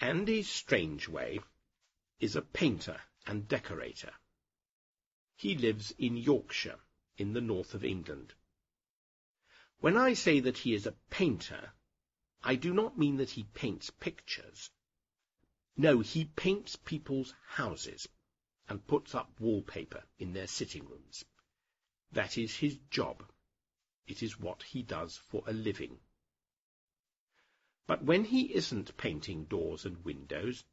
Andy Strangeway is a painter and decorator. He lives in Yorkshire, in the north of England. When I say that he is a painter, I do not mean that he paints pictures. No, he paints people's houses and puts up wallpaper in their sitting rooms. That is his job. It is what he does for a living. But when he isn't painting doors and windows,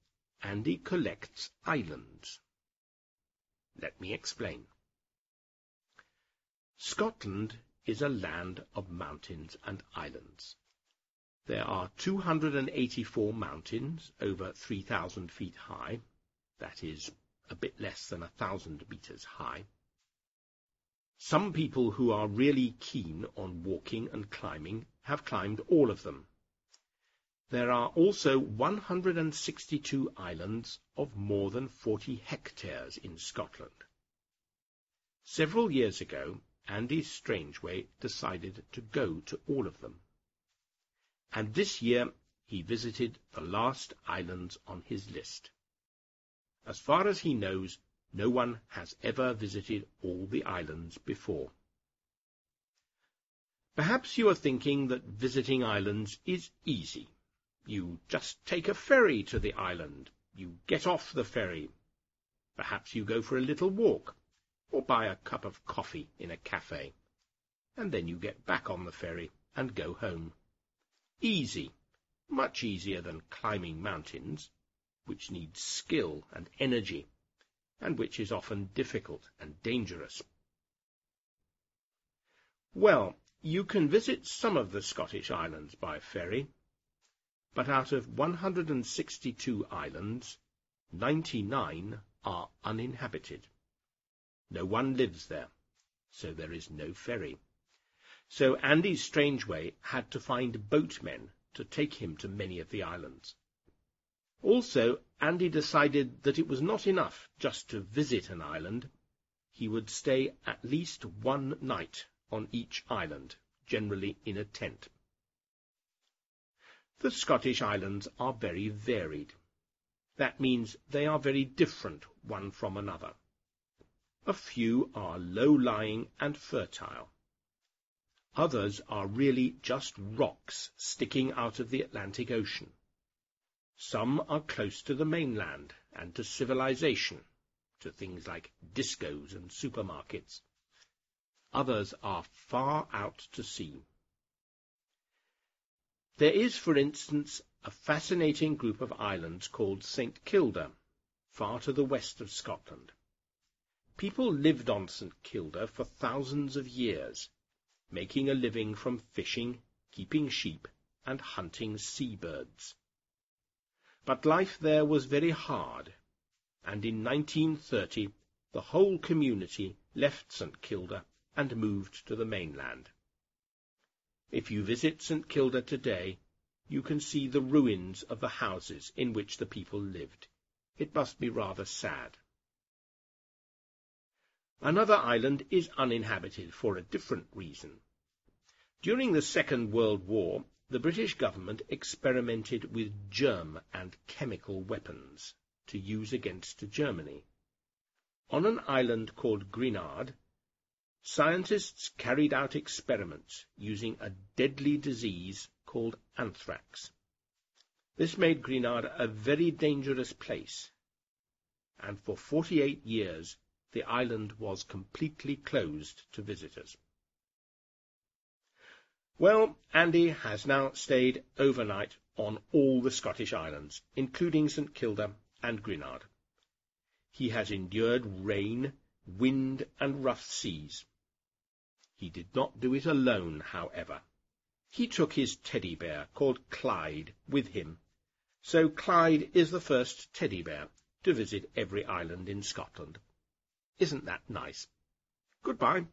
Andy collects islands. Let me explain. Scotland is a land of mountains and islands. There are 284 mountains over 3,000 feet high, that is, a bit less than a thousand meters high. Some people who are really keen on walking and climbing have climbed all of them. There are also 162 islands of more than 40 hectares in Scotland. Several years ago, Andy Strangeway decided to go to all of them. And this year he visited the last islands on his list. As far as he knows, no one has ever visited all the islands before. Perhaps you are thinking that visiting islands is easy. You just take a ferry to the island. You get off the ferry. Perhaps you go for a little walk, or buy a cup of coffee in a cafe. And then you get back on the ferry and go home. Easy. Much easier than climbing mountains, which needs skill and energy, and which is often difficult and dangerous. Well, you can visit some of the Scottish islands by ferry, but out of 162 islands, 99 are uninhabited. No one lives there, so there is no ferry. So Andy Strangeway had to find boatmen to take him to many of the islands. Also, Andy decided that it was not enough just to visit an island. He would stay at least one night on each island, generally in a tent. The Scottish islands are very varied. That means they are very different one from another. A few are low-lying and fertile. Others are really just rocks sticking out of the Atlantic Ocean. Some are close to the mainland and to civilization, to things like discos and supermarkets. Others are far out to sea. There is, for instance, a fascinating group of islands called St. Kilda, far to the west of Scotland. People lived on St. Kilda for thousands of years, making a living from fishing, keeping sheep, and hunting seabirds. But life there was very hard, and in 1930 the whole community left St. Kilda and moved to the mainland. If you visit St. Kilda today, you can see the ruins of the houses in which the people lived. It must be rather sad. Another island is uninhabited for a different reason. During the Second World War, the British government experimented with germ and chemical weapons to use against Germany. On an island called Gruinard, Scientists carried out experiments using a deadly disease called anthrax. This made Gruinard a very dangerous place, and for 48 years the island was completely closed to visitors. Well, Andy has now stayed overnight on all the Scottish islands, including St. Kilda and Gruinard. He has endured rain, wind, and rough seas. He did not do it alone, however. He took his teddy bear, called Clyde, with him. So Clyde is the first teddy bear to visit every island in Scotland. Isn't that nice? Goodbye.